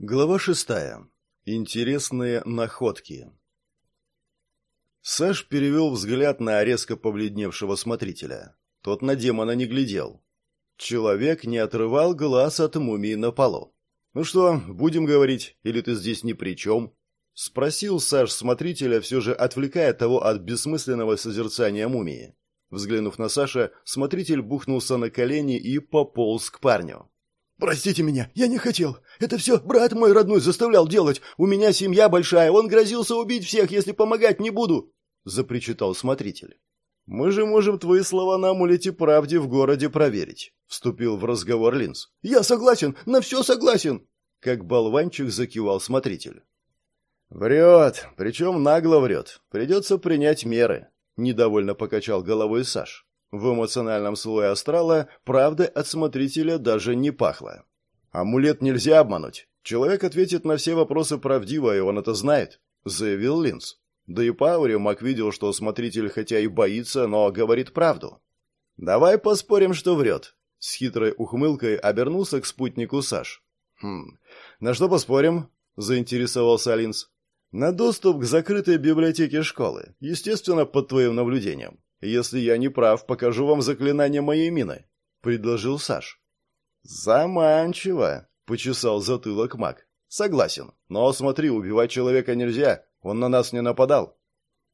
Глава шестая. Интересные находки. Саш перевел взгляд на резко побледневшего смотрителя. Тот на демона не глядел. Человек не отрывал глаз от мумии на полу. «Ну что, будем говорить, или ты здесь ни при чем?» Спросил Саш смотрителя, все же отвлекая того от бессмысленного созерцания мумии. Взглянув на Саша, смотритель бухнулся на колени и пополз к парню. «Простите меня, я не хотел. Это все брат мой родной заставлял делать. У меня семья большая, он грозился убить всех, если помогать не буду», — запричитал смотритель. «Мы же можем твои слова на амулете правде в городе проверить», — вступил в разговор Линз. «Я согласен, на все согласен», — как болванчик закивал смотритель. «Врет, причем нагло врет. Придется принять меры», — недовольно покачал головой Саш. В эмоциональном слое астрала правда от смотрителя даже не пахло. «Амулет нельзя обмануть. Человек ответит на все вопросы правдиво, и он это знает», — заявил Линз. Да и по ауре Мак видел, что смотритель хотя и боится, но говорит правду. «Давай поспорим, что врет», — с хитрой ухмылкой обернулся к спутнику Саш. «Хм, на что поспорим?» — заинтересовался Линз. «На доступ к закрытой библиотеке школы, естественно, под твоим наблюдением. Если я не прав, покажу вам заклинание моей мины», — предложил Саш. «Заманчиво», — почесал затылок маг. «Согласен. Но смотри, убивать человека нельзя. Он на нас не нападал».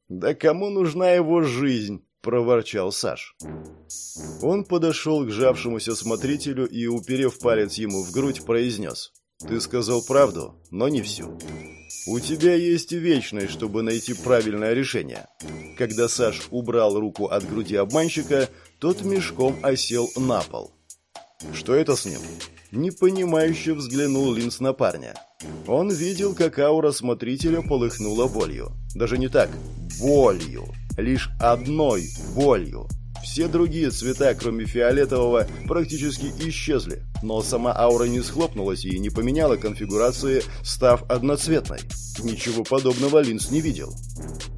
«Да кому нужна его жизнь?» — проворчал Саш. Он подошел к жавшемуся смотрителю и, уперев палец ему в грудь, произнес. «Ты сказал правду, но не всю. У тебя есть вечность, чтобы найти правильное решение». Когда Саш убрал руку от груди обманщика, тот мешком осел на пол. «Что это с ним?» Непонимающе взглянул Линс на парня. Он видел, как аура смотрителя полыхнула болью. Даже не так, болью. Лишь одной болью. Все другие цвета, кроме фиолетового, практически исчезли, но сама аура не схлопнулась и не поменяла конфигурации, став одноцветной. Ничего подобного Линс не видел.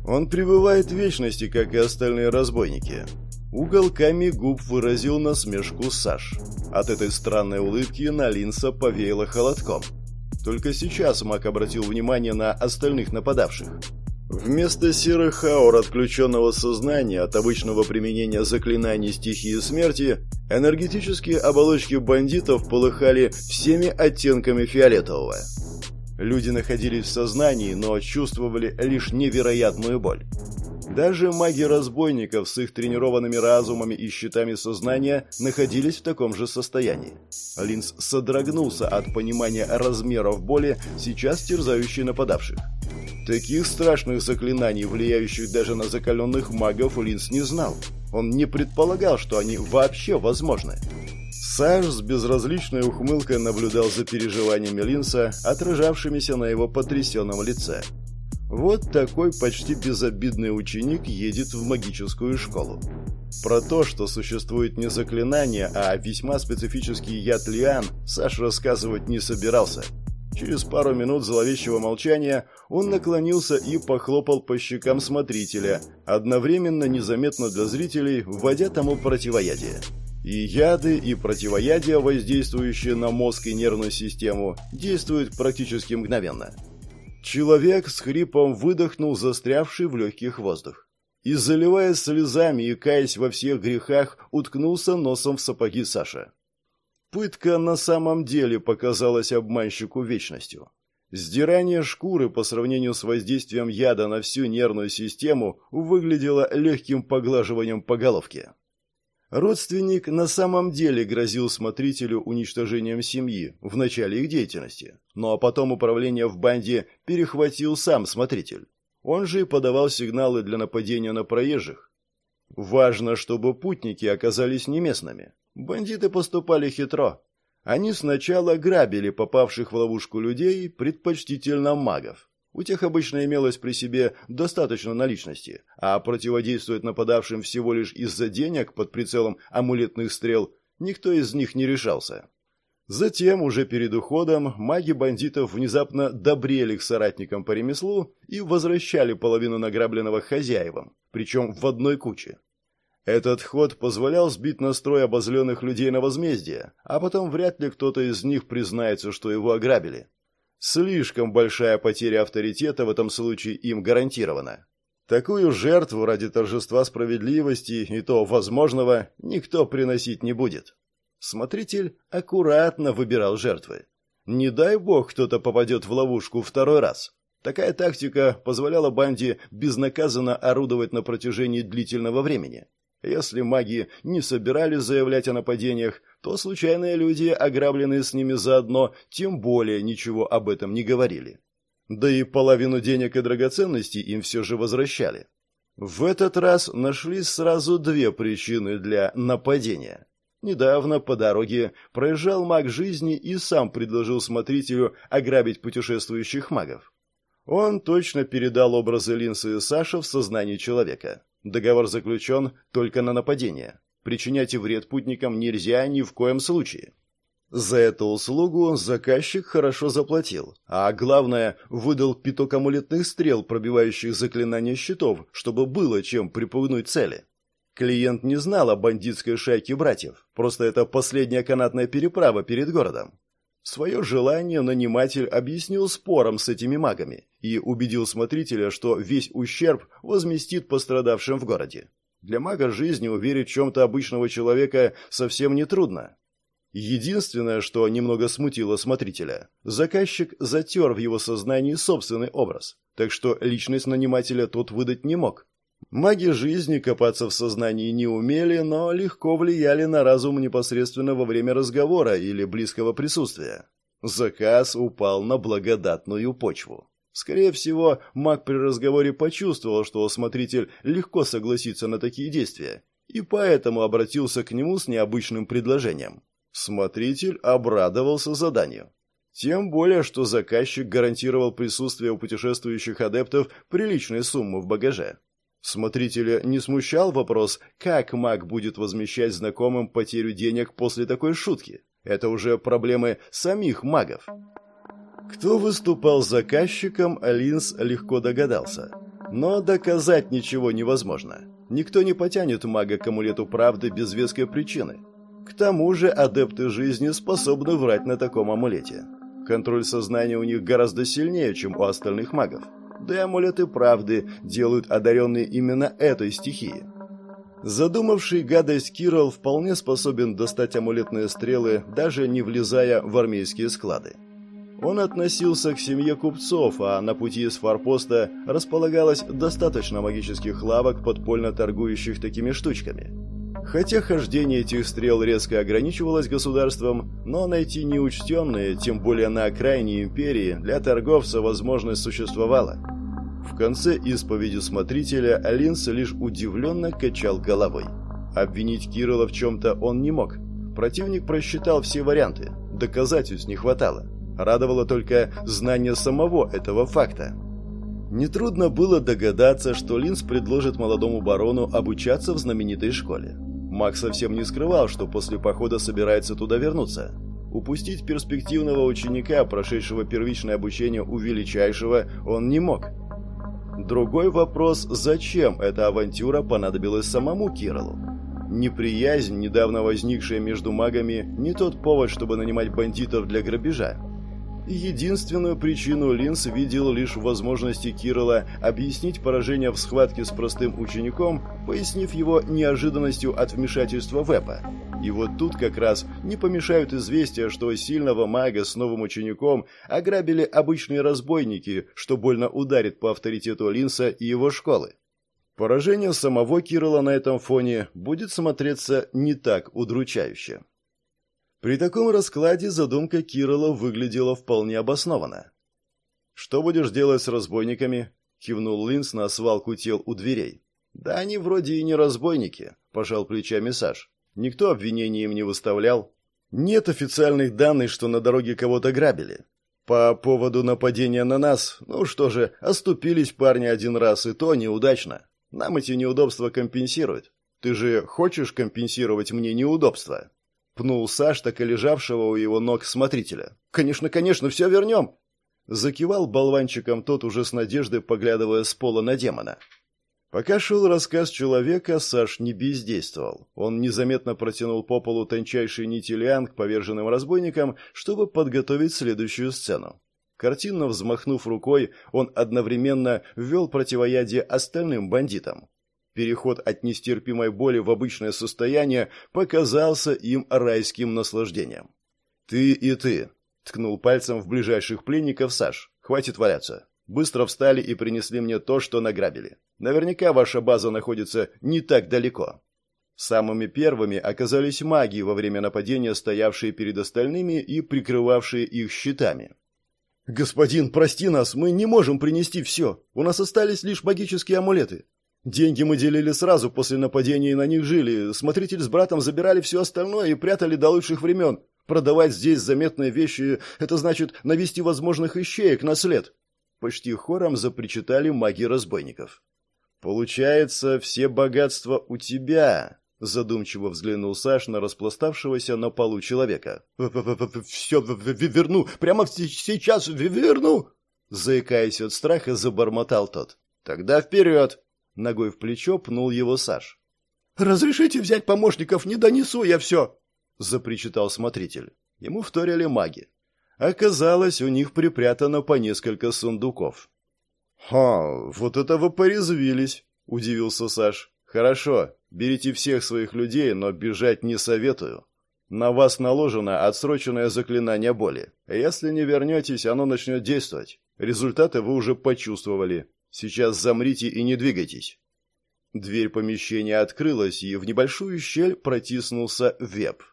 Он пребывает в вечности, как и остальные разбойники. Уголками губ выразил насмешку Саш. От этой странной улыбки на Линса повеяло холодком. Только сейчас Мак обратил внимание на остальных нападавших. Вместо серых аур отключенного сознания от обычного применения заклинаний стихии смерти, энергетические оболочки бандитов полыхали всеми оттенками фиолетового. Люди находились в сознании, но чувствовали лишь невероятную боль. Даже маги разбойников с их тренированными разумами и щитами сознания находились в таком же состоянии. Линз содрогнулся от понимания размеров боли, сейчас терзающей нападавших. Таких страшных заклинаний, влияющих даже на закаленных магов, Линз не знал. Он не предполагал, что они вообще возможны. Саш с безразличной ухмылкой наблюдал за переживаниями Линса, отражавшимися на его потрясенном лице. Вот такой почти безобидный ученик едет в магическую школу. Про то, что существует не заклинание, а весьма специфический яд лиан, Саш рассказывать не собирался. Через пару минут зловещего молчания он наклонился и похлопал по щекам смотрителя, одновременно незаметно для зрителей, вводя тому противоядие. И яды, и противоядия, воздействующие на мозг и нервную систему, действуют практически мгновенно. Человек с хрипом выдохнул застрявший в легких воздух. И, заливаясь слезами и каясь во всех грехах, уткнулся носом в сапоги Саша. Пытка на самом деле показалась обманщику вечностью. Сдирание шкуры по сравнению с воздействием яда на всю нервную систему выглядело легким поглаживанием по головке. Родственник на самом деле грозил смотрителю уничтожением семьи в начале их деятельности, ну а потом управление в банде перехватил сам смотритель. Он же и подавал сигналы для нападения на проезжих. Важно, чтобы путники оказались не местными. Бандиты поступали хитро. Они сначала грабили попавших в ловушку людей, предпочтительно магов. У тех обычно имелось при себе достаточно наличности, а противодействовать нападавшим всего лишь из-за денег под прицелом амулетных стрел никто из них не решался. Затем, уже перед уходом, маги бандитов внезапно добрели к соратникам по ремеслу и возвращали половину награбленного хозяевам, причем в одной куче. Этот ход позволял сбить настрой обозленных людей на возмездие, а потом вряд ли кто-то из них признается, что его ограбили. Слишком большая потеря авторитета в этом случае им гарантирована. Такую жертву ради торжества справедливости и то возможного никто приносить не будет. Смотритель аккуратно выбирал жертвы. Не дай бог кто-то попадет в ловушку второй раз. Такая тактика позволяла банде безнаказанно орудовать на протяжении длительного времени. Если маги не собирались заявлять о нападениях, то случайные люди, ограбленные с ними заодно, тем более ничего об этом не говорили. Да и половину денег и драгоценностей им все же возвращали. В этот раз нашлись сразу две причины для нападения. Недавно по дороге проезжал маг жизни и сам предложил смотрителю ограбить путешествующих магов. Он точно передал образы Линсы и Саша в сознании человека. Договор заключен только на нападение. Причинять вред путникам нельзя ни в коем случае. За эту услугу заказчик хорошо заплатил, а главное, выдал пяток амулетных стрел, пробивающих заклинания щитов, чтобы было чем припугнуть цели. Клиент не знал о бандитской шайке братьев, просто это последняя канатная переправа перед городом. Свое желание наниматель объяснил спором с этими магами и убедил смотрителя, что весь ущерб возместит пострадавшим в городе. Для мага жизни уверить в чем-то обычного человека совсем не трудно. Единственное, что немного смутило смотрителя, заказчик затер в его сознании собственный образ, так что личность нанимателя тот выдать не мог. Маги жизни копаться в сознании не умели, но легко влияли на разум непосредственно во время разговора или близкого присутствия. Заказ упал на благодатную почву. Скорее всего, маг при разговоре почувствовал, что смотритель легко согласится на такие действия, и поэтому обратился к нему с необычным предложением. Смотритель обрадовался заданию. Тем более, что заказчик гарантировал присутствие у путешествующих адептов приличной суммы в багаже. Смотрителя не смущал вопрос, как маг будет возмещать знакомым потерю денег после такой шутки. Это уже проблемы самих магов. Кто выступал заказчиком, Линс легко догадался. Но доказать ничего невозможно. Никто не потянет мага к амулету правды без веской причины. К тому же адепты жизни способны врать на таком амулете. Контроль сознания у них гораздо сильнее, чем у остальных магов да и амулеты правды делают одаренные именно этой стихии. Задумавший гадость Кирилл вполне способен достать амулетные стрелы, даже не влезая в армейские склады. Он относился к семье купцов, а на пути из форпоста располагалось достаточно магических лавок, подпольно торгующих такими штучками. Хотя хождение этих стрел резко ограничивалось государством, но найти неучтенные, тем более на окраине империи, для торговца возможность существовала. В конце исповеди смотрителя Линс лишь удивленно качал головой. Обвинить Кирилла в чем-то он не мог. Противник просчитал все варианты, доказательств не хватало. Радовало только знание самого этого факта. Нетрудно было догадаться, что Линс предложит молодому барону обучаться в знаменитой школе. Макс совсем не скрывал, что после похода собирается туда вернуться. Упустить перспективного ученика, прошедшего первичное обучение у величайшего, он не мог – Другой вопрос, зачем эта авантюра понадобилась самому Кириллу? Неприязнь, недавно возникшая между магами, не тот повод, чтобы нанимать бандитов для грабежа. Единственную причину Линс видел лишь в возможности Кирилла объяснить поражение в схватке с простым учеником, пояснив его неожиданностью от вмешательства Вепа. И вот тут как раз не помешают известия, что сильного мага с новым учеником ограбили обычные разбойники, что больно ударит по авторитету Линса и его школы. Поражение самого Кирилла на этом фоне будет смотреться не так удручающе. При таком раскладе задумка Кирилла выглядела вполне обоснованно. «Что будешь делать с разбойниками?» — кивнул Линс на свалку тел у дверей. «Да они вроде и не разбойники», — пожал плечами Саш. «Никто обвинений им не выставлял. Нет официальных данных, что на дороге кого-то грабили. По поводу нападения на нас, ну что же, оступились парни один раз, и то неудачно. Нам эти неудобства компенсируют. Ты же хочешь компенсировать мне неудобства?» Пнул Саш, так и лежавшего у его ног смотрителя. «Конечно, конечно, все вернем!» Закивал болванчиком тот уже с надеждой, поглядывая с пола на демона. Пока шел рассказ человека, Саш не бездействовал. Он незаметно протянул по полу тончайшие нити лиан к поверженным разбойникам, чтобы подготовить следующую сцену. Картинно взмахнув рукой, он одновременно ввел противоядие остальным бандитам. Переход от нестерпимой боли в обычное состояние показался им райским наслаждением. «Ты и ты», — ткнул пальцем в ближайших пленников Саш. «Хватит валяться. Быстро встали и принесли мне то, что награбили. Наверняка ваша база находится не так далеко». Самыми первыми оказались маги во время нападения, стоявшие перед остальными и прикрывавшие их щитами. «Господин, прости нас, мы не можем принести все. У нас остались лишь магические амулеты. Деньги мы делили сразу после нападения и на них жили. Смотритель с братом забирали все остальное и прятали до лучших времен. Продавать здесь заметные вещи – это значит навести возможных ищеек на след». Почти хором запричитали маги разбойников. «Получается, все богатства у тебя», Задумчиво взглянул Саш на распластавшегося на полу человека. «Все верну! Прямо сейчас верну!» Заикаясь от страха, забормотал тот. «Тогда вперед!» Ногой в плечо пнул его Саш. «Разрешите взять помощников, не донесу я все!» Запричитал смотритель. Ему вторили маги. Оказалось, у них припрятано по несколько сундуков. «Ха, вот это вы порезвились!» – удивился Саш. «Хорошо, Берите всех своих людей, но бежать не советую. На вас наложено отсроченное заклинание боли. Если не вернетесь, оно начнет действовать. Результаты вы уже почувствовали. Сейчас замрите и не двигайтесь. Дверь помещения открылась, и в небольшую щель протиснулся веб.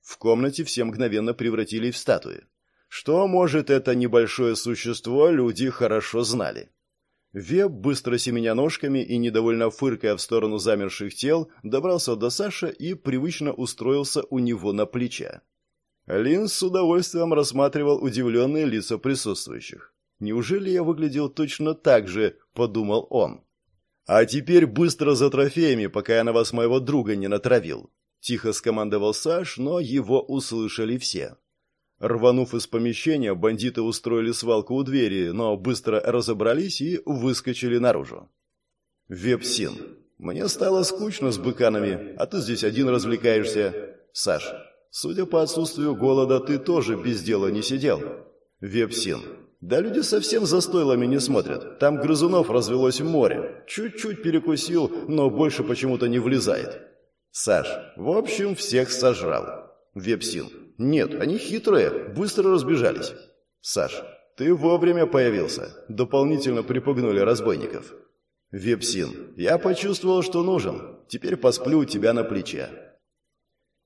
В комнате все мгновенно превратились в статуи. Что может это небольшое существо, люди хорошо знали. Веб, быстро семеня ножками и недовольно фыркая в сторону замерших тел, добрался до Саши и привычно устроился у него на плече. Лин с удовольствием рассматривал удивленные лица присутствующих. «Неужели я выглядел точно так же?» – подумал он. «А теперь быстро за трофеями, пока я на вас моего друга не натравил!» Тихо скомандовал Саш, но его услышали все. Рванув из помещения, бандиты устроили свалку у двери, но быстро разобрались и выскочили наружу. Вепсин. Мне стало скучно с быканами, а ты здесь один развлекаешься. Саш, судя по отсутствию голода, ты тоже без дела не сидел. Вепсин. Да люди совсем за стойлами не смотрят. Там грызунов развелось море. Чуть-чуть перекусил, но больше почему-то не влезает. Саш, в общем, всех сожрал. Вепсин. Нет, они хитрые, быстро разбежались. Саш, ты вовремя появился. Дополнительно припугнули разбойников. Вепсин, я почувствовал, что нужен. Теперь посплю у тебя на плече.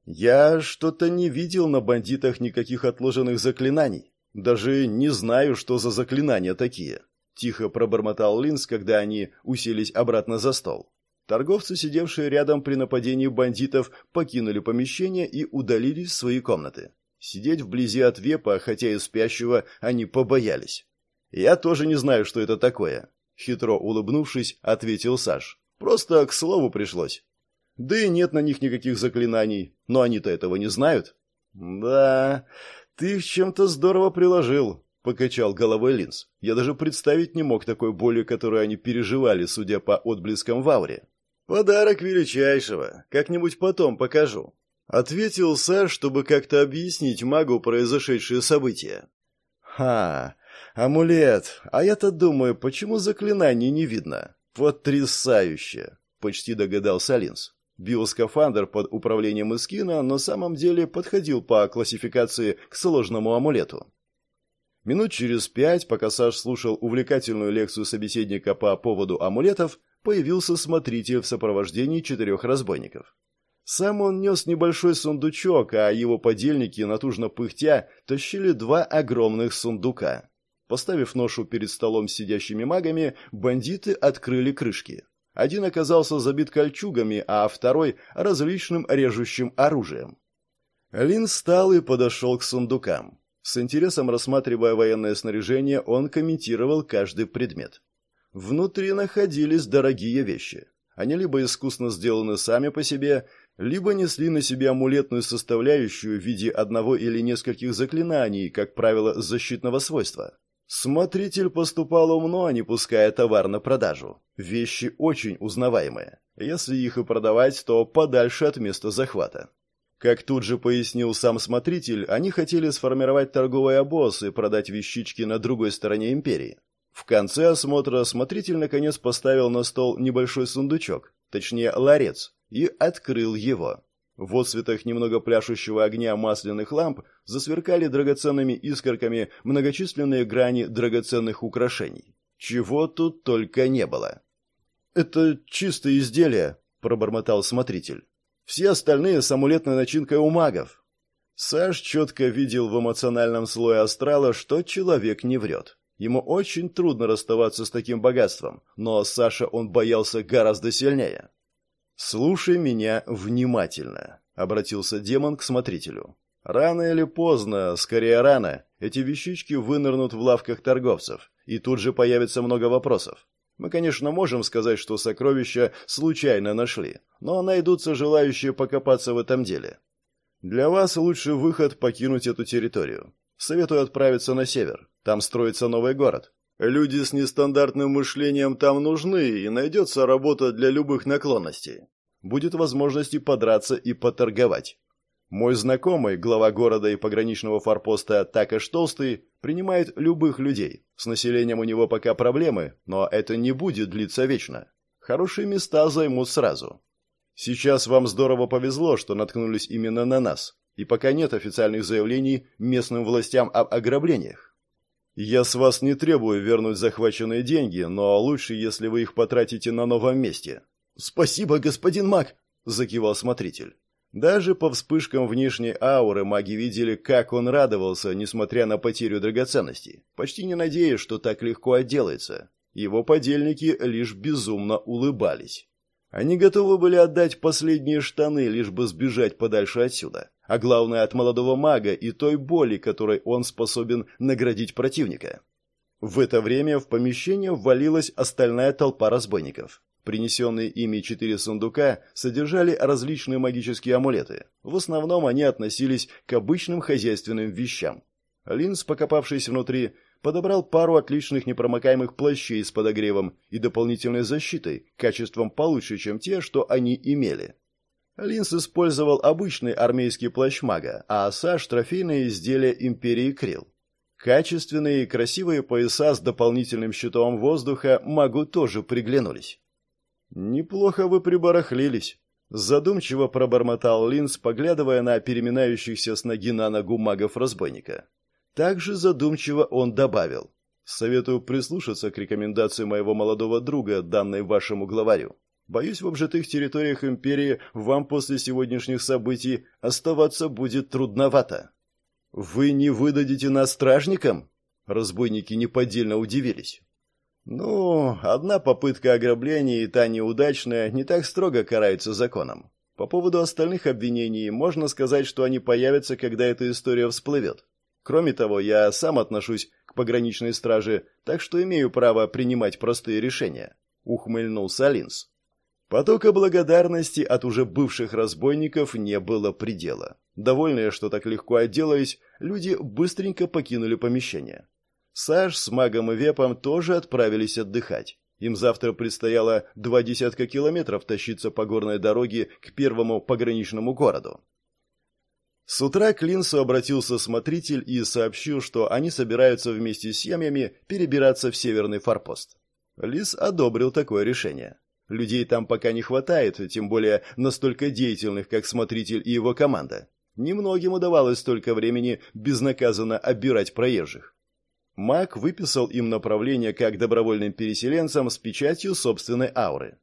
Я что-то не видел на бандитах никаких отложенных заклинаний. Даже не знаю, что за заклинания такие. Тихо пробормотал Линс, когда они уселись обратно за стол. Торговцы, сидевшие рядом при нападении бандитов, покинули помещение и удалились в свои комнаты. Сидеть вблизи от вепа, хотя и спящего, они побоялись. «Я тоже не знаю, что это такое», — хитро улыбнувшись, ответил Саш. «Просто к слову пришлось. Да и нет на них никаких заклинаний, но они-то этого не знают». «Да, ты их чем-то здорово приложил», — покачал головой Линз. «Я даже представить не мог такой боли, которую они переживали, судя по отблескам в ауре». «Подарок величайшего. Как-нибудь потом покажу», — ответил Саш, чтобы как-то объяснить магу произошедшие события. «Ха, амулет. А я-то думаю, почему заклинаний не видно? Потрясающе!» — почти догадался Линз. Биоскафандр под управлением Искина на самом деле подходил по классификации к сложному амулету. Минут через пять, пока Саш слушал увлекательную лекцию собеседника по поводу амулетов, появился смотритель в сопровождении четырех разбойников. Сам он нес небольшой сундучок, а его подельники, натужно пыхтя, тащили два огромных сундука. Поставив ношу перед столом с сидящими магами, бандиты открыли крышки. Один оказался забит кольчугами, а второй – различным режущим оружием. Лин встал и подошел к сундукам. С интересом рассматривая военное снаряжение, он комментировал каждый предмет. Внутри находились дорогие вещи. Они либо искусно сделаны сами по себе, либо несли на себе амулетную составляющую в виде одного или нескольких заклинаний, как правило, защитного свойства. Смотритель поступал умно, не пуская товар на продажу. Вещи очень узнаваемые. Если их и продавать, то подальше от места захвата. Как тут же пояснил сам смотритель, они хотели сформировать торговый обоз и продать вещички на другой стороне империи. В конце осмотра смотритель наконец поставил на стол небольшой сундучок, точнее ларец, и открыл его. В отсветах немного пляшущего огня масляных ламп засверкали драгоценными искорками многочисленные грани драгоценных украшений. Чего тут только не было. «Это чистое изделие», — пробормотал смотритель. «Все остальные с амулетной начинкой у магов». Саш четко видел в эмоциональном слое астрала, что человек не врет. Ему очень трудно расставаться с таким богатством, но Саша он боялся гораздо сильнее. «Слушай меня внимательно», — обратился демон к смотрителю. «Рано или поздно, скорее рано, эти вещички вынырнут в лавках торговцев, и тут же появится много вопросов. Мы, конечно, можем сказать, что сокровища случайно нашли, но найдутся желающие покопаться в этом деле. Для вас лучший выход покинуть эту территорию. Советую отправиться на север. Там строится новый город. Люди с нестандартным мышлением там нужны, и найдется работа для любых наклонностей. Будет возможность и подраться, и поторговать. Мой знакомый, глава города и пограничного форпоста Такаш Толстый, принимает любых людей. С населением у него пока проблемы, но это не будет длиться вечно. Хорошие места займут сразу. Сейчас вам здорово повезло, что наткнулись именно на нас, и пока нет официальных заявлений местным властям об ограблениях. Я с вас не требую вернуть захваченные деньги, но лучше, если вы их потратите на новом месте. Спасибо, господин маг, закивал смотритель. Даже по вспышкам внешней ауры маги видели, как он радовался, несмотря на потерю драгоценностей, почти не надеясь, что так легко отделается. Его подельники лишь безумно улыбались. Они готовы были отдать последние штаны, лишь бы сбежать подальше отсюда а главное от молодого мага и той боли, которой он способен наградить противника. В это время в помещение ввалилась остальная толпа разбойников. Принесенные ими четыре сундука содержали различные магические амулеты. В основном они относились к обычным хозяйственным вещам. Линз, покопавшись внутри, подобрал пару отличных непромокаемых плащей с подогревом и дополнительной защитой, качеством получше, чем те, что они имели. Линс использовал обычный армейский плащ мага, а Саш – трофейные изделия Империи Крил. Качественные и красивые пояса с дополнительным щитом воздуха магу тоже приглянулись. «Неплохо вы прибарахлились», – задумчиво пробормотал Линс, поглядывая на переминающихся с ноги на ногу магов-разбойника. Также задумчиво он добавил. «Советую прислушаться к рекомендации моего молодого друга, данной вашему главарю. Боюсь, в обжитых территориях империи вам после сегодняшних событий оставаться будет трудновато. Вы не выдадите нас стражникам? Разбойники неподдельно удивились. Ну, одна попытка ограбления и та неудачная не так строго карается законом. По поводу остальных обвинений можно сказать, что они появятся, когда эта история всплывет. Кроме того, я сам отношусь к пограничной страже, так что имею право принимать простые решения, ухмыльнулся Линс. Потока благодарности от уже бывших разбойников не было предела. Довольные, что так легко отделались, люди быстренько покинули помещение. Саш с магом и вепом тоже отправились отдыхать. Им завтра предстояло два десятка километров тащиться по горной дороге к первому пограничному городу. С утра к Линсу обратился смотритель и сообщил, что они собираются вместе с семьями перебираться в северный форпост. Лис одобрил такое решение. Людей там пока не хватает, тем более настолько деятельных, как смотритель и его команда. Немногим удавалось столько времени безнаказанно обирать проезжих. Мак выписал им направление как добровольным переселенцам с печатью собственной ауры.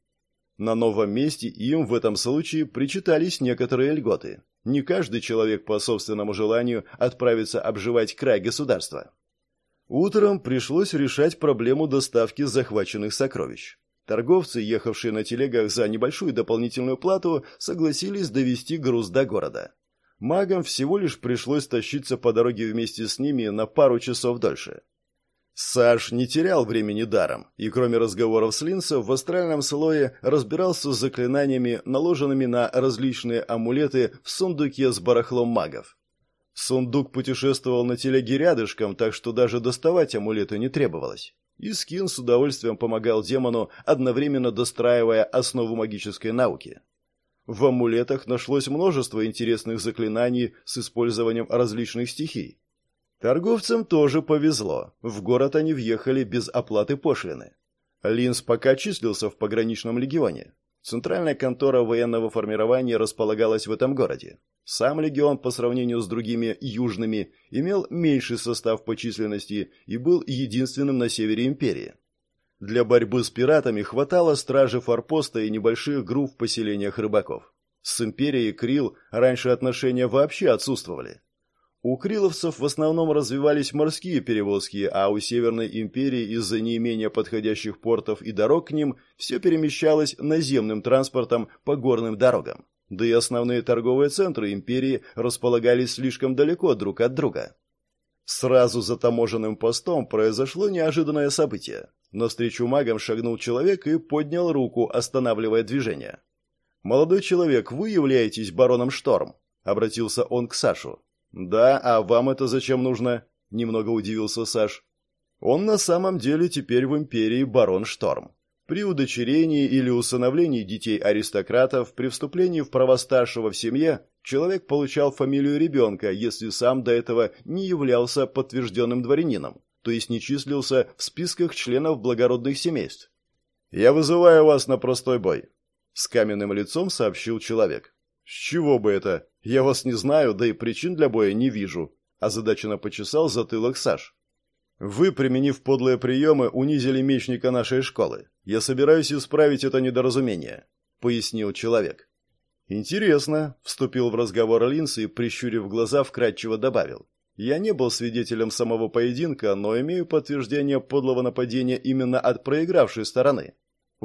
На новом месте им в этом случае причитались некоторые льготы. Не каждый человек по собственному желанию отправится обживать край государства. Утром пришлось решать проблему доставки захваченных сокровищ. Торговцы, ехавшие на телегах за небольшую дополнительную плату, согласились довести груз до города. Магам всего лишь пришлось тащиться по дороге вместе с ними на пару часов дольше. Саш не терял времени даром, и кроме разговоров с Линсом, в астральном слое разбирался с заклинаниями, наложенными на различные амулеты в сундуке с барахлом магов. Сундук путешествовал на телеге рядышком, так что даже доставать амулеты не требовалось. И Скин с удовольствием помогал демону, одновременно достраивая основу магической науки. В амулетах нашлось множество интересных заклинаний с использованием различных стихий. Торговцам тоже повезло. В город они въехали без оплаты пошлины. Линз пока числился в пограничном легионе. Центральная контора военного формирования располагалась в этом городе. Сам легион по сравнению с другими южными имел меньший состав по численности и был единственным на севере империи. Для борьбы с пиратами хватало стражи форпоста и небольших групп в поселениях рыбаков. С империей Крил раньше отношения вообще отсутствовали. У криловцев в основном развивались морские перевозки, а у Северной империи из-за неимения подходящих портов и дорог к ним все перемещалось наземным транспортом по горным дорогам. Да и основные торговые центры империи располагались слишком далеко друг от друга. Сразу за таможенным постом произошло неожиданное событие. Навстречу магам шагнул человек и поднял руку, останавливая движение. «Молодой человек, вы являетесь бароном Шторм?» — обратился он к Сашу. «Да, а вам это зачем нужно?» – немного удивился Саш. «Он на самом деле теперь в империи барон Шторм. При удочерении или усыновлении детей аристократов, при вступлении в права старшего в семье, человек получал фамилию ребенка, если сам до этого не являлся подтвержденным дворянином, то есть не числился в списках членов благородных семейств. «Я вызываю вас на простой бой», — с каменным лицом сообщил человек. «С чего бы это? Я вас не знаю, да и причин для боя не вижу», – озадаченно почесал затылок Саш. «Вы, применив подлые приемы, унизили мечника нашей школы. Я собираюсь исправить это недоразумение», – пояснил человек. «Интересно», – вступил в разговор Линс и, прищурив глаза, вкратчиво добавил. «Я не был свидетелем самого поединка, но имею подтверждение подлого нападения именно от проигравшей стороны.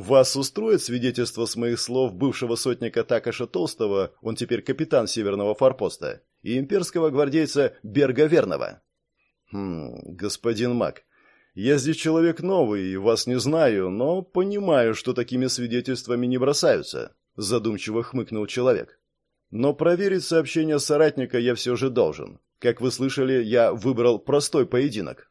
Вас устроит свидетельство с моих слов бывшего сотника Такаша Толстого, он теперь капитан Северного форпоста, и имперского гвардейца Берга Верного? Хм, господин Мак, я здесь человек новый и вас не знаю, но понимаю, что такими свидетельствами не бросаются, задумчиво хмыкнул человек. Но проверить сообщение соратника я все же должен. Как вы слышали, я выбрал простой поединок.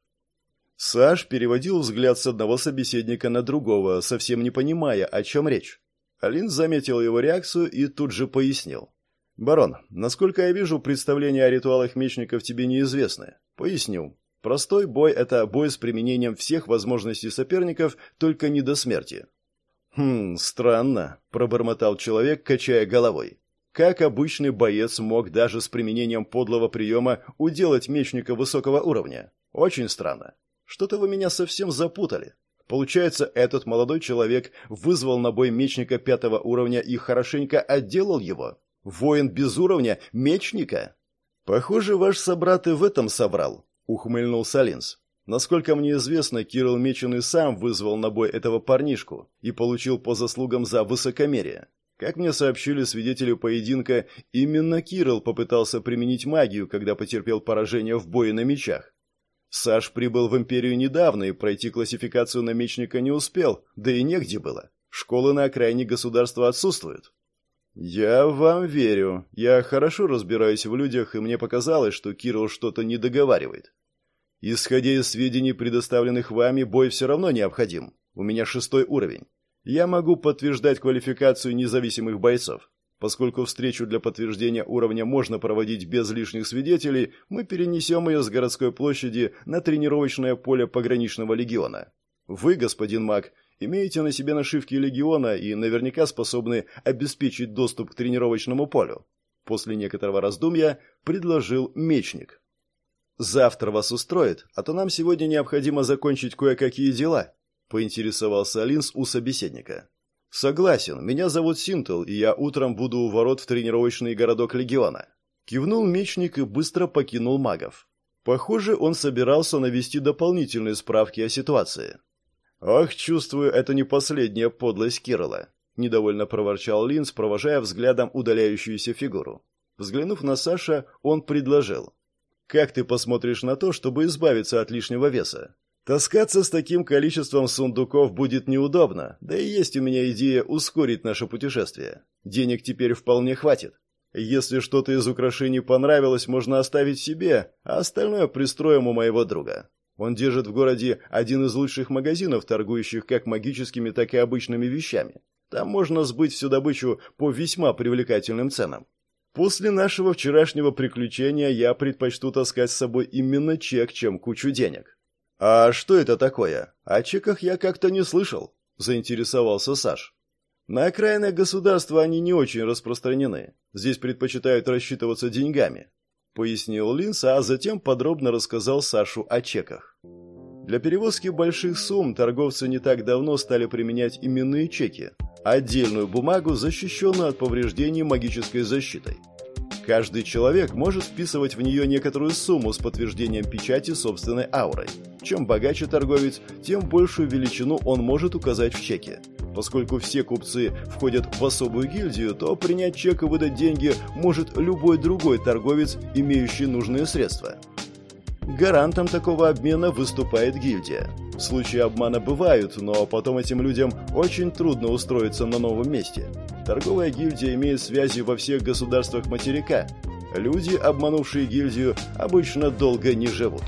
Саш переводил взгляд с одного собеседника на другого, совсем не понимая, о чем речь. Алин заметил его реакцию и тут же пояснил. «Барон, насколько я вижу, представления о ритуалах мечников тебе неизвестны. Поясню. Простой бой – это бой с применением всех возможностей соперников, только не до смерти». «Хм, странно», – пробормотал человек, качая головой. «Как обычный боец мог даже с применением подлого приема уделать мечника высокого уровня? Очень странно. Что-то вы меня совсем запутали. Получается, этот молодой человек вызвал на бой мечника пятого уровня и хорошенько отделал его? Воин без уровня мечника? Похоже, ваш собрат и в этом собрал, ухмыльнулся Линз. Насколько мне известно, Кирилл Меченый сам вызвал на бой этого парнишку и получил по заслугам за высокомерие. Как мне сообщили свидетели поединка, именно Кирилл попытался применить магию, когда потерпел поражение в бое на мечах. Саш прибыл в империю недавно и пройти классификацию намечника не успел, да и негде было. Школы на окраине государства отсутствуют. Я вам верю. Я хорошо разбираюсь в людях, и мне показалось, что Кирилл что-то не договаривает. Исходя из сведений, предоставленных вами, бой все равно необходим. У меня шестой уровень. Я могу подтверждать квалификацию независимых бойцов. Поскольку встречу для подтверждения уровня можно проводить без лишних свидетелей, мы перенесем ее с городской площади на тренировочное поле пограничного легиона. Вы, господин Мак, имеете на себе нашивки легиона и наверняка способны обеспечить доступ к тренировочному полю. После некоторого раздумья предложил мечник. «Завтра вас устроит, а то нам сегодня необходимо закончить кое-какие дела», – поинтересовался Алинс у собеседника. «Согласен. Меня зовут Синтел, и я утром буду у ворот в тренировочный городок Легиона». Кивнул мечник и быстро покинул магов. Похоже, он собирался навести дополнительные справки о ситуации. «Ах, чувствую, это не последняя подлость Кирилла», – недовольно проворчал Линз, провожая взглядом удаляющуюся фигуру. Взглянув на Саша, он предложил. «Как ты посмотришь на то, чтобы избавиться от лишнего веса? Таскаться с таким количеством сундуков будет неудобно, да и есть у меня идея ускорить наше путешествие. Денег теперь вполне хватит. Если что-то из украшений понравилось, можно оставить себе, а остальное пристроим у моего друга. Он держит в городе один из лучших магазинов, торгующих как магическими, так и обычными вещами. Там можно сбыть всю добычу по весьма привлекательным ценам. После нашего вчерашнего приключения я предпочту таскать с собой именно чек, чем кучу денег. А что это такое? О чеках я как-то не слышал, заинтересовался Саш. На окраинах государства они не очень распространены. Здесь предпочитают рассчитываться деньгами, пояснил Линс, а затем подробно рассказал Сашу о чеках. Для перевозки больших сумм торговцы не так давно стали применять именные чеки, отдельную бумагу, защищенную от повреждений магической защитой. Каждый человек может вписывать в нее некоторую сумму с подтверждением печати собственной аурой. Чем богаче торговец, тем большую величину он может указать в чеке. Поскольку все купцы входят в особую гильдию, то принять чек и выдать деньги может любой другой торговец, имеющий нужные средства. Гарантом такого обмена выступает гильдия. Случаи обмана бывают, но потом этим людям очень трудно устроиться на новом месте. Торговая гильдия имеет связи во всех государствах материка. Люди, обманувшие гильдию, обычно долго не живут.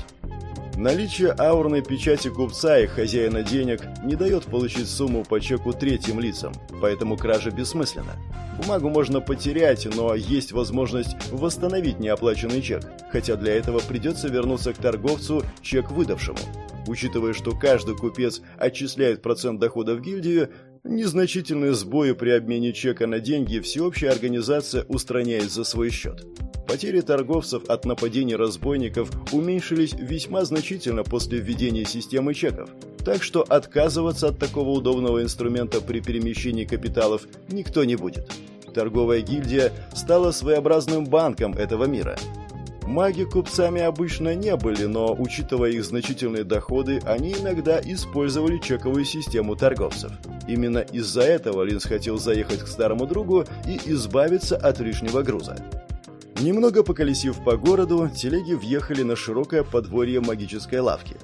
Наличие аурной печати купца и хозяина денег не дает получить сумму по чеку третьим лицам, поэтому кража бессмысленна. Бумагу можно потерять, но есть возможность восстановить неоплаченный чек, хотя для этого придется вернуться к торговцу, чек выдавшему. Учитывая, что каждый купец отчисляет процент дохода в гильдию, незначительные сбои при обмене чека на деньги всеобщая организация устраняет за свой счет. Потери торговцев от нападений разбойников уменьшились весьма значительно после введения системы чеков, так что отказываться от такого удобного инструмента при перемещении капиталов никто не будет. Торговая гильдия стала своеобразным банком этого мира. Маги купцами обычно не были, но, учитывая их значительные доходы, они иногда использовали чековую систему торговцев. Именно из-за этого Линс хотел заехать к старому другу и избавиться от лишнего груза. Немного поколесив по городу, телеги въехали на широкое подворье магической лавки.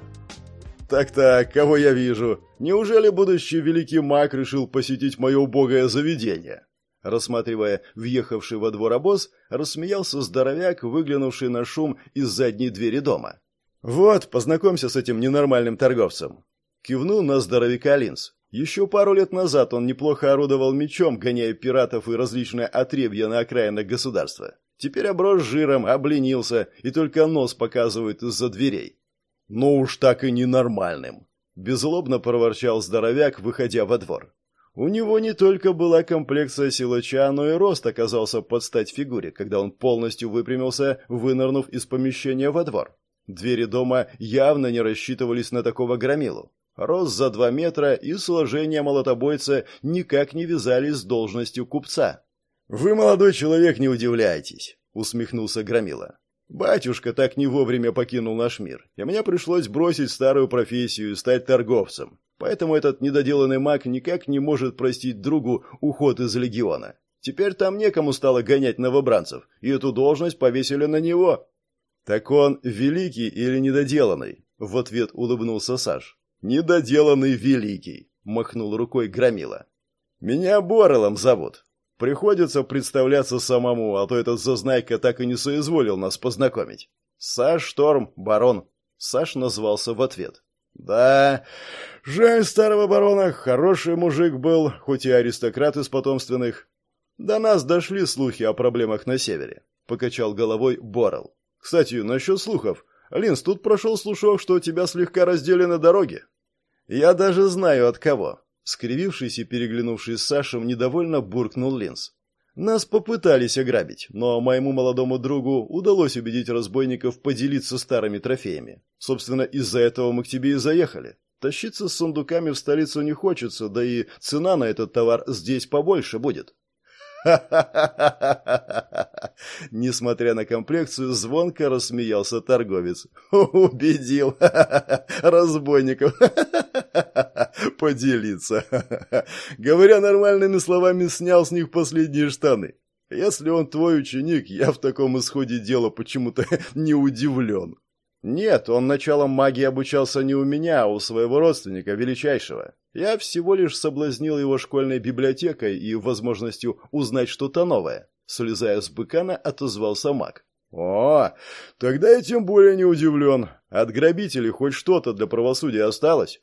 «Так-так, кого я вижу? Неужели будущий великий маг решил посетить мое убогое заведение?» Рассматривая въехавший во двор обоз, рассмеялся здоровяк, выглянувший на шум из задней двери дома. «Вот, познакомься с этим ненормальным торговцем!» Кивнул на здоровяка Линз. Еще пару лет назад он неплохо орудовал мечом, гоняя пиратов и различные отребья на окраинах государства. Теперь оброс жиром, обленился и только нос показывает из-за дверей. «Ну уж так и ненормальным!» Безлобно проворчал здоровяк, выходя во двор. У него не только была комплекция силача, но и рост оказался под стать фигуре, когда он полностью выпрямился, вынырнув из помещения во двор. Двери дома явно не рассчитывались на такого громилу. Рост за два метра и сложение молотобойца никак не вязались с должностью купца. «Вы, молодой человек, не удивляйтесь», — усмехнулся Громила. «Батюшка так не вовремя покинул наш мир, и мне пришлось бросить старую профессию и стать торговцем. Поэтому этот недоделанный маг никак не может простить другу уход из легиона. Теперь там некому стало гонять новобранцев, и эту должность повесили на него. Так он великий или недоделанный? В ответ улыбнулся Саш. Недоделанный великий, махнул рукой Громила. Меня Борелом зовут. Приходится представляться самому, а то этот зазнайка так и не соизволил нас познакомить. Саш Шторм, барон. Саш назвался в ответ. Да, жаль старого барона, хороший мужик был, хоть и аристократ из потомственных. До нас дошли слухи о проблемах на севере, покачал головой Борел. Кстати, насчет слухов. Линс, тут прошел слушок, что тебя слегка раздели на дороге. Я даже знаю от кого. Скривившись и переглянувшись с Сашем, недовольно буркнул Линс. Нас попытались ограбить, но моему молодому другу удалось убедить разбойников поделиться старыми трофеями. Собственно, из-за этого мы к тебе и заехали. Тащиться с сундуками в столицу не хочется, да и цена на этот товар здесь побольше будет. Несмотря на комплекцию, звонко рассмеялся торговец. Убедил разбойников поделиться. Говоря нормальными словами, снял с них последние штаны. Если он твой ученик, я в таком исходе дела почему-то не удивлен. Нет, он началом магии обучался не у меня, а у своего родственника, величайшего. Я всего лишь соблазнил его школьной библиотекой и возможностью узнать что-то новое. Слезая с быкана, отозвался маг. «О, тогда я тем более не удивлен. От грабителей хоть что-то для правосудия осталось?»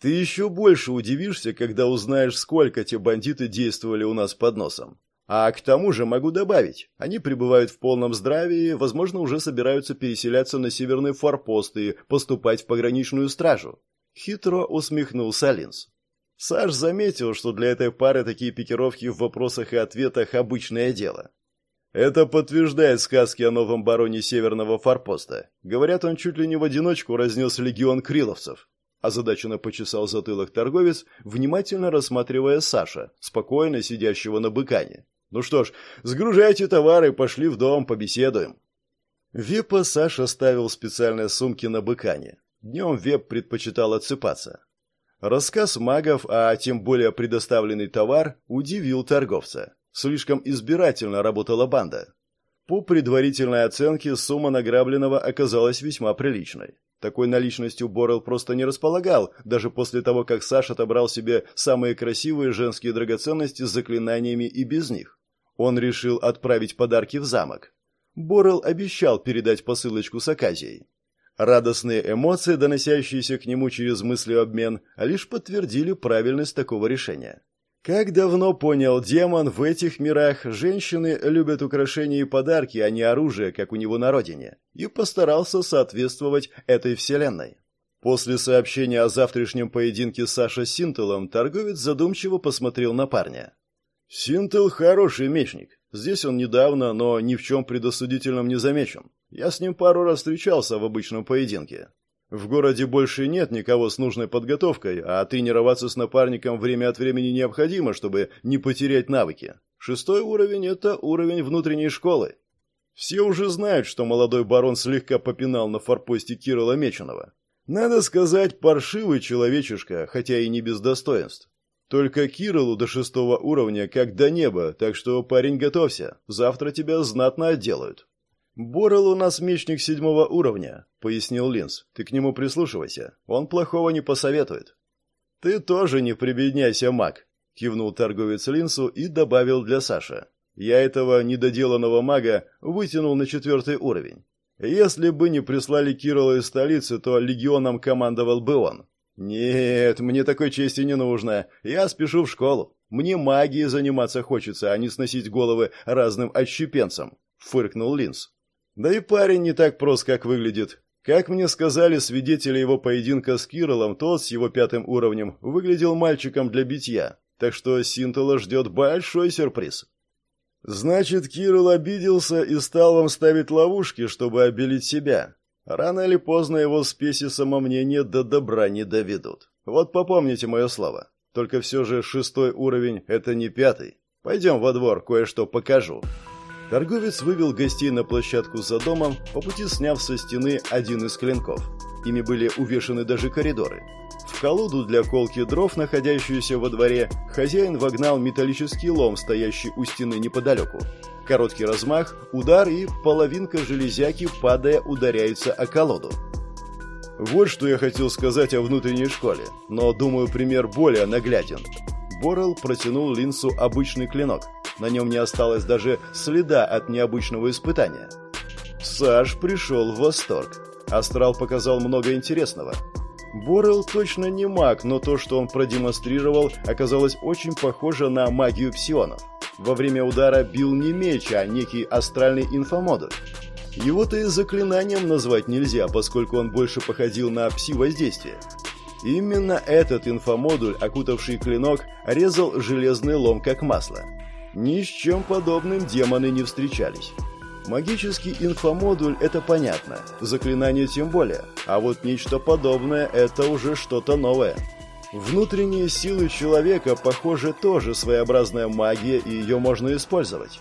Ты еще больше удивишься, когда узнаешь, сколько те бандиты действовали у нас под носом. А к тому же могу добавить, они пребывают в полном здравии, возможно, уже собираются переселяться на северный форпост и поступать в пограничную стражу. Хитро усмехнулся Линс. Саш заметил, что для этой пары такие пикировки в вопросах и ответах обычное дело. Это подтверждает сказки о новом бароне северного форпоста. Говорят, он чуть ли не в одиночку разнес легион криловцев. Озадаченно почесал затылок торговец, внимательно рассматривая Саша, спокойно сидящего на быкане. Ну что ж, сгружайте товары, пошли в дом, побеседуем. Вепа Саша ставил специальные сумки на быкане. Днем Веп предпочитал отсыпаться. Рассказ магов, а тем более предоставленный товар, удивил торговца. Слишком избирательно работала банда. По предварительной оценке, сумма награбленного оказалась весьма приличной. Такой наличностью Борел просто не располагал, даже после того, как Саша отобрал себе самые красивые женские драгоценности с заклинаниями и без них. Он решил отправить подарки в замок. Борел обещал передать посылочку с Аказией. Радостные эмоции, доносящиеся к нему через мыслеобмен, лишь подтвердили правильность такого решения. Как давно понял демон, в этих мирах женщины любят украшения и подарки, а не оружие, как у него на родине, и постарался соответствовать этой вселенной. После сообщения о завтрашнем поединке Саша с Синтелом торговец задумчиво посмотрел на парня. Синтел хороший мечник. Здесь он недавно, но ни в чем предосудительном не замечен. Я с ним пару раз встречался в обычном поединке. В городе больше нет никого с нужной подготовкой, а тренироваться с напарником время от времени необходимо, чтобы не потерять навыки. Шестой уровень – это уровень внутренней школы. Все уже знают, что молодой барон слегка попинал на форпосте Кирилла Меченого. Надо сказать, паршивый человечишка, хотя и не без достоинств. Только Кириллу до шестого уровня как до неба, так что, парень, готовься. Завтра тебя знатно отделают. Борел у нас мечник седьмого уровня, пояснил Линз. Ты к нему прислушивайся. Он плохого не посоветует. Ты тоже не прибедняйся, маг, кивнул торговец Линсу и добавил для Саши. Я этого недоделанного мага вытянул на четвертый уровень. Если бы не прислали Кирилла из столицы, то легионом командовал бы он. «Нет, мне такой чести не нужно. Я спешу в школу. Мне магией заниматься хочется, а не сносить головы разным отщепенцам», — фыркнул Линз. «Да и парень не так прост, как выглядит. Как мне сказали свидетели его поединка с Кириллом, тот с его пятым уровнем выглядел мальчиком для битья, так что Синтола ждет большой сюрприз». «Значит, Кирилл обиделся и стал вам ставить ловушки, чтобы обелить себя. Рано или поздно его спеси самомнения до добра не доведут. Вот попомните мое слово. Только все же шестой уровень – это не пятый. Пойдем во двор, кое-что покажу». Торговец вывел гостей на площадку за домом, по пути сняв со стены один из клинков. Ими были увешаны даже коридоры. В колоду для колки дров, находящуюся во дворе, хозяин вогнал металлический лом, стоящий у стены неподалеку. Короткий размах, удар и половинка железяки, падая, ударяется о колоду. Вот что я хотел сказать о внутренней школе, но, думаю, пример более нагляден. Борел протянул Линсу обычный клинок. На нем не осталось даже следа от необычного испытания. Саш пришел в восторг. Астрал показал много интересного. Борел точно не маг, но то, что он продемонстрировал, оказалось очень похоже на магию псионов. Во время удара бил не меч, а некий астральный инфомодуль. Его-то и заклинанием назвать нельзя, поскольку он больше походил на пси-воздействие. Именно этот инфомодуль, окутавший клинок, резал железный лом как масло. Ни с чем подобным демоны не встречались. Магический инфомодуль – это понятно, заклинание тем более, а вот нечто подобное – это уже что-то новое – Внутренние силы человека, похоже, тоже своеобразная магия, и ее можно использовать.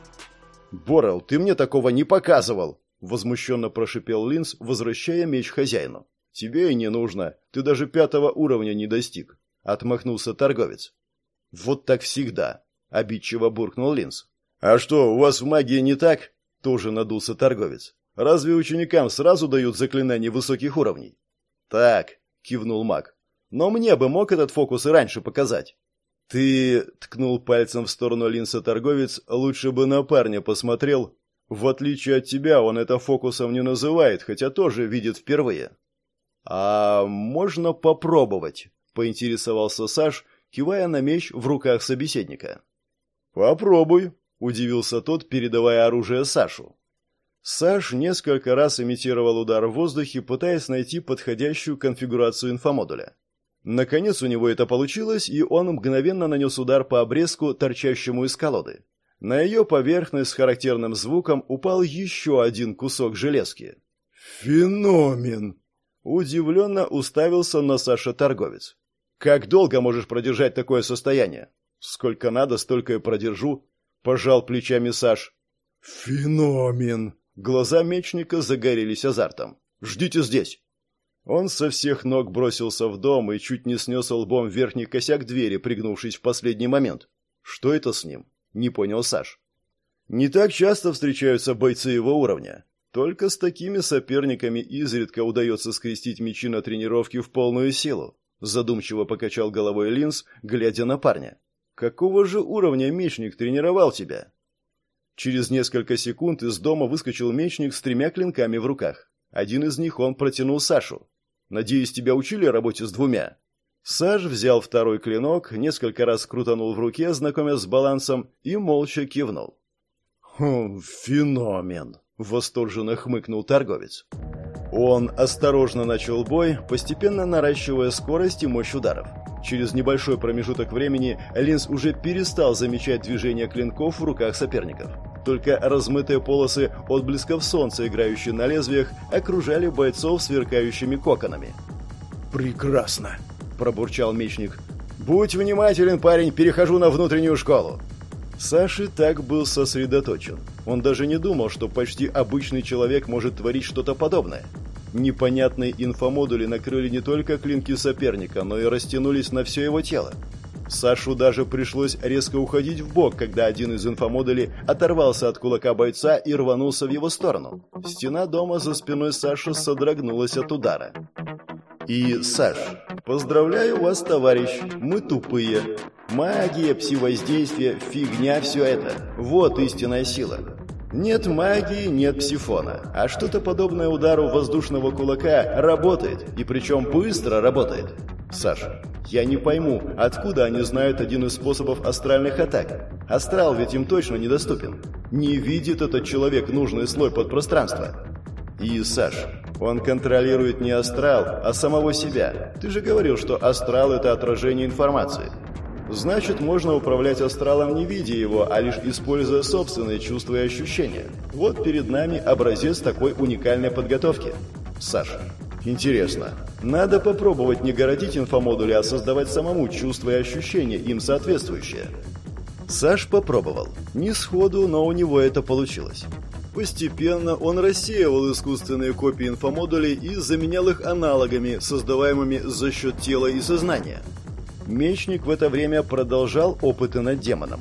«Борел, ты мне такого не показывал!» — возмущенно прошипел Линз, возвращая меч хозяину. «Тебе и не нужно. Ты даже пятого уровня не достиг», — отмахнулся торговец. «Вот так всегда», — обидчиво буркнул Линз. «А что, у вас в магии не так?» — тоже надулся торговец. «Разве ученикам сразу дают заклинания высоких уровней?» «Так», — кивнул маг. Но мне бы мог этот фокус и раньше показать. Ты ткнул пальцем в сторону Линса торговец, лучше бы на парня посмотрел. В отличие от тебя, он это фокусом не называет, хотя тоже видит впервые. А можно попробовать, — поинтересовался Саш, кивая на меч в руках собеседника. «Попробуй», — удивился тот, передавая оружие Сашу. Саш несколько раз имитировал удар в воздухе, пытаясь найти подходящую конфигурацию инфомодуля. Наконец у него это получилось, и он мгновенно нанес удар по обрезку, торчащему из колоды. На ее поверхность с характерным звуком упал еще один кусок железки. «Феномен!» Удивленно уставился на Саша торговец. «Как долго можешь продержать такое состояние?» «Сколько надо, столько и продержу», — пожал плечами Саш. «Феномен!» Глаза мечника загорелись азартом. «Ждите здесь!» Он со всех ног бросился в дом и чуть не снес лбом верхний косяк двери, пригнувшись в последний момент. «Что это с ним?» — не понял Саш. «Не так часто встречаются бойцы его уровня. Только с такими соперниками изредка удается скрестить мечи на тренировке в полную силу», — задумчиво покачал головой Линз, глядя на парня. «Какого же уровня мечник тренировал тебя?» Через несколько секунд из дома выскочил мечник с тремя клинками в руках. Один из них он протянул Сашу. «Надеюсь, тебя учили работе с двумя?» Саш взял второй клинок, несколько раз крутанул в руке, знакомясь с балансом, и молча кивнул. «Хм, феномен!» — восторженно хмыкнул торговец. Он осторожно начал бой, постепенно наращивая скорость и мощь ударов. Через небольшой промежуток времени Линз уже перестал замечать движения клинков в руках соперников. Только размытые полосы отблесков солнца, играющие на лезвиях, окружали бойцов сверкающими коконами. «Прекрасно!» – пробурчал мечник. «Будь внимателен, парень, перехожу на внутреннюю школу!» Саши так был сосредоточен. Он даже не думал, что почти обычный человек может творить что-то подобное. Непонятные инфомодули накрыли не только клинки соперника, но и растянулись на все его тело. Сашу даже пришлось резко уходить в бок, когда один из инфомодулей оторвался от кулака бойца и рванулся в его сторону. Стена дома за спиной Саши содрогнулась от удара. И, Саш, поздравляю вас, товарищ, мы тупые. Магия, пси-воздействие, фигня все это. Вот истинная сила. Нет магии, нет псифона. А что-то подобное удару воздушного кулака работает, и причем быстро работает. Саша, я не пойму, откуда они знают один из способов астральных атак. Астрал ведь им точно недоступен. Не видит этот человек нужный слой подпространства. И, Саш, он контролирует не астрал, а самого себя. Ты же говорил, что астрал – это отражение информации. Значит, можно управлять астралом не видя его, а лишь используя собственные чувства и ощущения. Вот перед нами образец такой уникальной подготовки. Саша, интересно. Надо попробовать не городить инфомодули, а создавать самому чувства и ощущения, им соответствующие. Саш попробовал. Не сходу, но у него это получилось. Постепенно он рассеивал искусственные копии инфомодулей и заменял их аналогами, создаваемыми за счет тела и сознания. Мечник в это время продолжал опыты над демоном.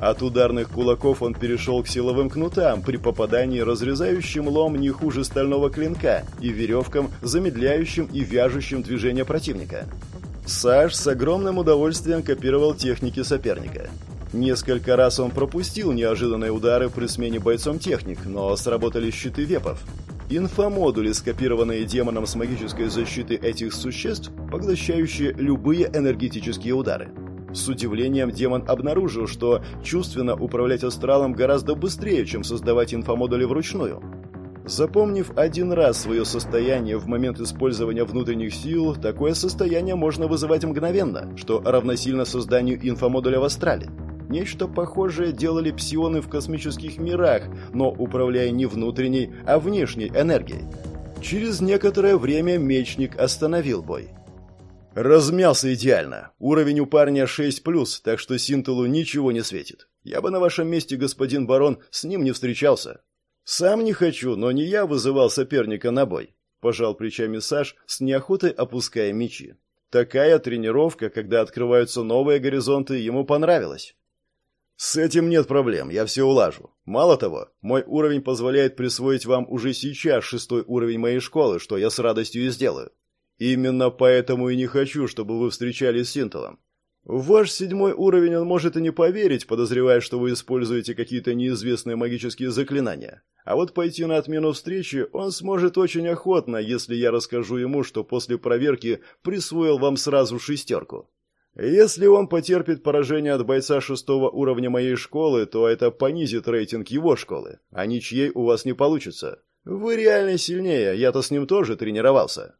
От ударных кулаков он перешел к силовым кнутам, при попадании разрезающим лом не хуже стального клинка и веревкам, замедляющим и вяжущим движение противника. Саш с огромным удовольствием копировал техники соперника. Несколько раз он пропустил неожиданные удары при смене бойцом техник, но сработали щиты вепов. Инфомодули, скопированные демоном с магической защитой этих существ, поглощающие любые энергетические удары. С удивлением демон обнаружил, что чувственно управлять астралом гораздо быстрее, чем создавать инфомодули вручную. Запомнив один раз свое состояние в момент использования внутренних сил, такое состояние можно вызывать мгновенно, что равносильно созданию инфомодуля в астрале. Нечто похожее делали псионы в космических мирах, но управляя не внутренней, а внешней энергией. Через некоторое время мечник остановил бой. Размялся идеально. Уровень у парня 6+, так что Синтелу ничего не светит. Я бы на вашем месте, господин барон, с ним не встречался. Сам не хочу, но не я вызывал соперника на бой. Пожал плечами Саш, с неохотой опуская мечи. Такая тренировка, когда открываются новые горизонты, ему понравилась. С этим нет проблем, я все улажу. Мало того, мой уровень позволяет присвоить вам уже сейчас шестой уровень моей школы, что я с радостью и сделаю. Именно поэтому и не хочу, чтобы вы встречались с Синтелом. Ваш седьмой уровень он может и не поверить, подозревая, что вы используете какие-то неизвестные магические заклинания. А вот пойти на отмену встречи он сможет очень охотно, если я расскажу ему, что после проверки присвоил вам сразу шестерку. Если он потерпит поражение от бойца шестого уровня моей школы, то это понизит рейтинг его школы, а ничьей у вас не получится. Вы реально сильнее, я-то с ним тоже тренировался.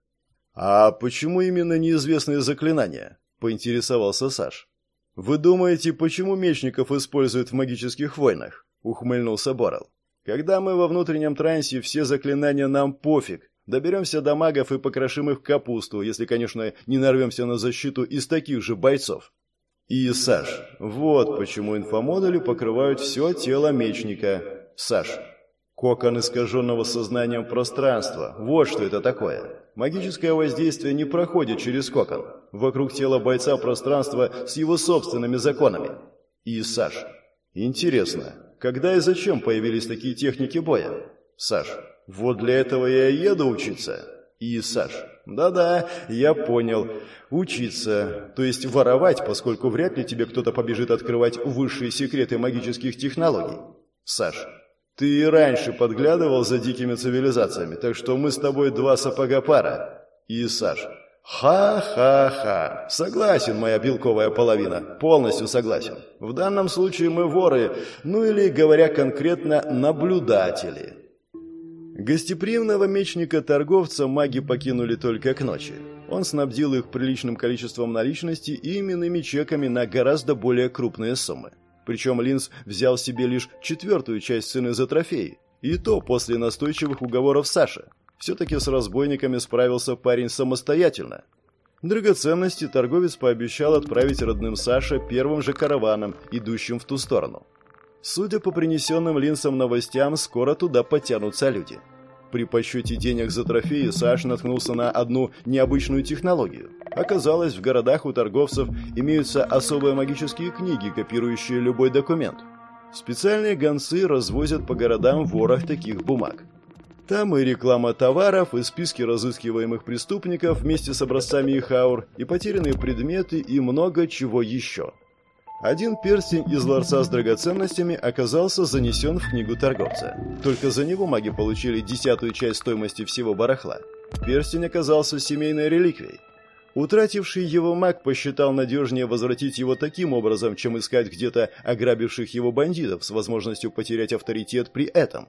А почему именно неизвестные заклинания? поинтересовался Саш. Вы думаете, почему мечников используют в магических войнах? ухмыльнулся Борал. Когда мы во внутреннем трансе, все заклинания нам пофиг. Доберемся до магов и покрошим их капусту, если, конечно, не нарвемся на защиту из таких же бойцов. И, Саш, вот почему инфомодули покрывают все тело мечника. Саш, кокон искаженного сознанием пространства. Вот что это такое. Магическое воздействие не проходит через кокон. Вокруг тела бойца пространство с его собственными законами. И, Саш, интересно, когда и зачем появились такие техники боя? Саш, вот для этого я и еду учиться. И, Саш, да-да, я понял. Учиться, то есть воровать, поскольку вряд ли тебе кто-то побежит открывать высшие секреты магических технологий. Саш, ты и раньше подглядывал за дикими цивилизациями, так что мы с тобой два сапога пара. И Саш, ха-ха-ха. Согласен, моя белковая половина, полностью согласен. В данном случае мы воры, ну или, говоря конкретно, наблюдатели. Гостеприимного мечника-торговца маги покинули только к ночи. Он снабдил их приличным количеством наличности и именными чеками на гораздо более крупные суммы. Причем Линз взял себе лишь четвертую часть цены за трофей, и то после настойчивых уговоров Саши. Все-таки с разбойниками справился парень самостоятельно. Драгоценности торговец пообещал отправить родным Саше первым же караваном, идущим в ту сторону. Судя по принесенным Линсам новостям, скоро туда потянутся люди. При подсчете денег за трофеи Саш наткнулся на одну необычную технологию. Оказалось, в городах у торговцев имеются особые магические книги, копирующие любой документ. Специальные гонцы развозят по городам ворох таких бумаг. Там и реклама товаров, и списки разыскиваемых преступников вместе с образцами их аур, и потерянные предметы, и много чего еще – один перстень из ларца с драгоценностями оказался занесен в книгу торговца. Только за него маги получили десятую часть стоимости всего барахла. Перстень оказался семейной реликвией. Утративший его маг посчитал надежнее возвратить его таким образом, чем искать где-то ограбивших его бандитов с возможностью потерять авторитет при этом.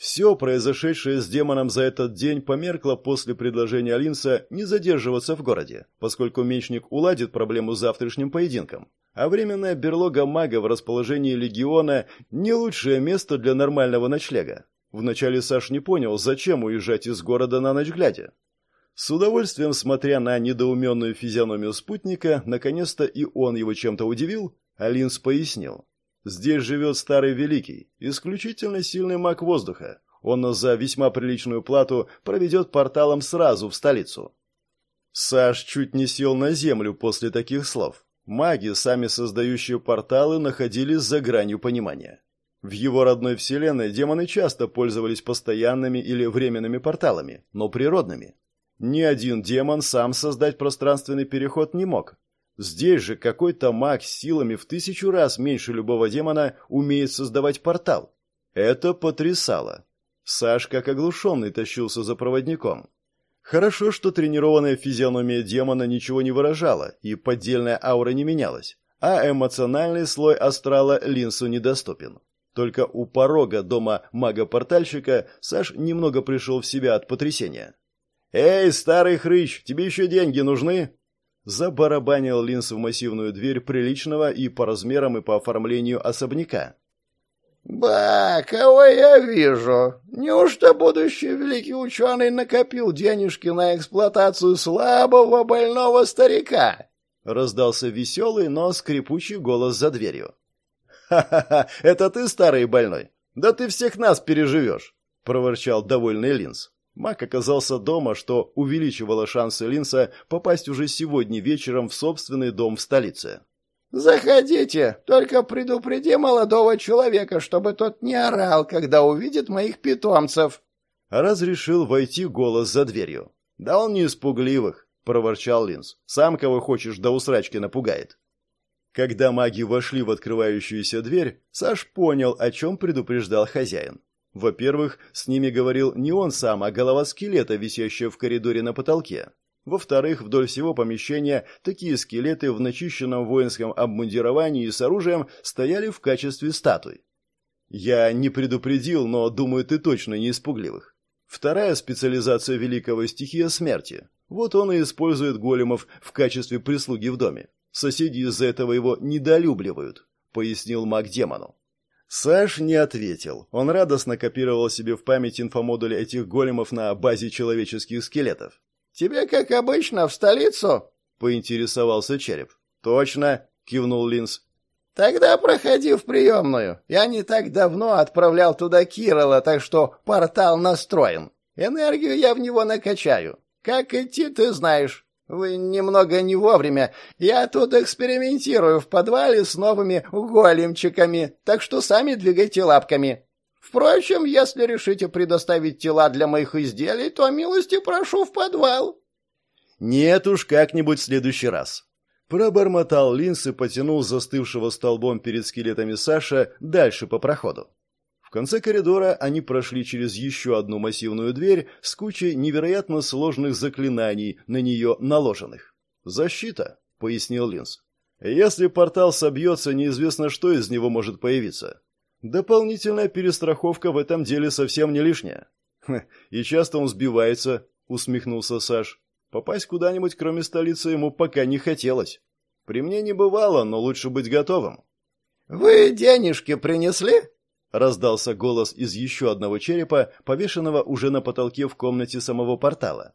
Все произошедшее с демоном за этот день померкло после предложения Алинса не задерживаться в городе, поскольку мечник уладит проблему с завтрашним поединком. А временная берлога мага в расположении легиона – не лучшее место для нормального ночлега. Вначале Саш не понял, зачем уезжать из города на ночь глядя. С удовольствием, смотря на недоуменную физиономию спутника, наконец-то и он его чем-то удивил, Алинс пояснил. «Здесь живет старый великий, исключительно сильный маг воздуха. Он за весьма приличную плату проведет порталом сразу в столицу». Саш чуть не сел на землю после таких слов. Маги, сами создающие порталы, находились за гранью понимания. В его родной вселенной демоны часто пользовались постоянными или временными порталами, но природными. Ни один демон сам создать пространственный переход не мог. Здесь же какой-то маг силами в тысячу раз меньше любого демона умеет создавать портал. Это потрясало. Саш, как оглушенный, тащился за проводником. Хорошо, что тренированная физиономия демона ничего не выражала, и поддельная аура не менялась, а эмоциональный слой астрала Линсу недоступен. Только у порога дома мага-портальщика Саш немного пришел в себя от потрясения. «Эй, старый хрыч, тебе еще деньги нужны?» Забарабанил Линс в массивную дверь приличного и по размерам, и по оформлению особняка. «Ба, кого я вижу? Неужто будущий великий ученый накопил денежки на эксплуатацию слабого больного старика?» Раздался веселый, но скрипучий голос за дверью. «Ха-ха-ха, это ты старый больной? Да ты всех нас переживешь!» — проворчал довольный Линз. Мак оказался дома, что увеличивало шансы Линса попасть уже сегодня вечером в собственный дом в столице. «Заходите, только предупреди молодого человека, чтобы тот не орал, когда увидит моих питомцев». Разрешил войти голос за дверью. «Да он не испугливых», — проворчал Линз. «Сам кого хочешь до усрачки напугает». Когда маги вошли в открывающуюся дверь, Саш понял, о чем предупреждал хозяин. Во-первых, с ними говорил не он сам, а голова скелета, висящая в коридоре на потолке. Во-вторых, вдоль всего помещения такие скелеты в начищенном воинском обмундировании и с оружием стояли в качестве статуй. Я не предупредил, но думаю, ты точно не испугливых. Вторая специализация великого стихия смерти. Вот он и использует големов в качестве прислуги в доме. Соседи из-за этого его недолюбливают, пояснил маг демону. Саш не ответил. Он радостно копировал себе в память инфомодуль этих големов на базе человеческих скелетов. «Тебе, как обычно, в столицу?» — поинтересовался череп. «Точно!» — кивнул Линз. «Тогда проходи в приемную. Я не так давно отправлял туда Кирола, так что портал настроен. Энергию я в него накачаю. Как идти, ты знаешь. Вы немного не вовремя. Я тут экспериментирую в подвале с новыми големчиками, так что сами двигайте лапками. Впрочем, если решите предоставить тела для моих изделий, то милости прошу в подвал. Нет уж, как-нибудь в следующий раз. Пробормотал Линс и потянул застывшего столбом перед скелетами Саша дальше по проходу. В конце коридора они прошли через еще одну массивную дверь с кучей невероятно сложных заклинаний, на нее наложенных. «Защита», — пояснил Линз. «Если портал собьется, неизвестно, что из него может появиться. Дополнительная перестраховка в этом деле совсем не лишняя». «И часто он сбивается», — усмехнулся Саш. «Попасть куда-нибудь, кроме столицы, ему пока не хотелось. При мне не бывало, но лучше быть готовым». «Вы денежки принесли?» Раздался голос из еще одного черепа, повешенного уже на потолке в комнате самого портала.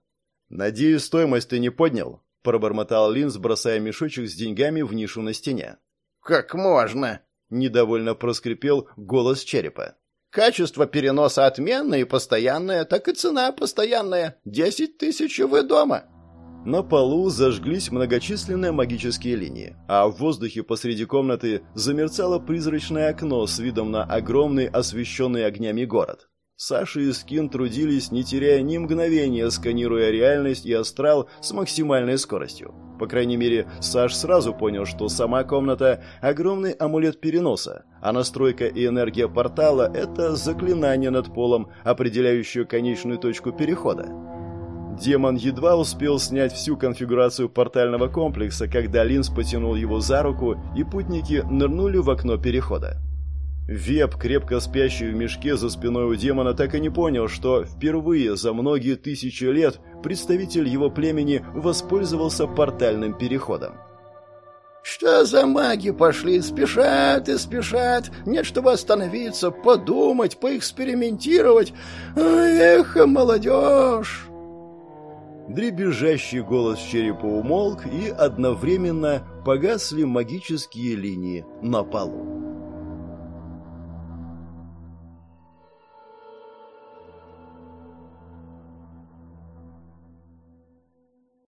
«Надеюсь, стоимость ты не поднял?» – пробормотал Линз, бросая мешочек с деньгами в нишу на стене. «Как можно?» – недовольно проскрипел голос черепа. «Качество переноса отменное и постоянное, так и цена постоянная. Десять тысяч вы дома». На полу зажглись многочисленные магические линии, а в воздухе посреди комнаты замерцало призрачное окно с видом на огромный освещенный огнями город. Саша и Скин трудились, не теряя ни мгновения, сканируя реальность и астрал с максимальной скоростью. По крайней мере, Саш сразу понял, что сама комната – огромный амулет переноса, а настройка и энергия портала – это заклинание над полом, определяющее конечную точку перехода. Демон едва успел снять всю конфигурацию портального комплекса, когда Линз потянул его за руку, и путники нырнули в окно перехода. Веб, крепко спящий в мешке за спиной у демона, так и не понял, что впервые за многие тысячи лет представитель его племени воспользовался портальным переходом. «Что за маги пошли? Спешат и спешат. Нет, чтобы остановиться, подумать, поэкспериментировать. Эх, молодежь!» Дребезжащий голос черепа умолк, и одновременно погасли магические линии на полу.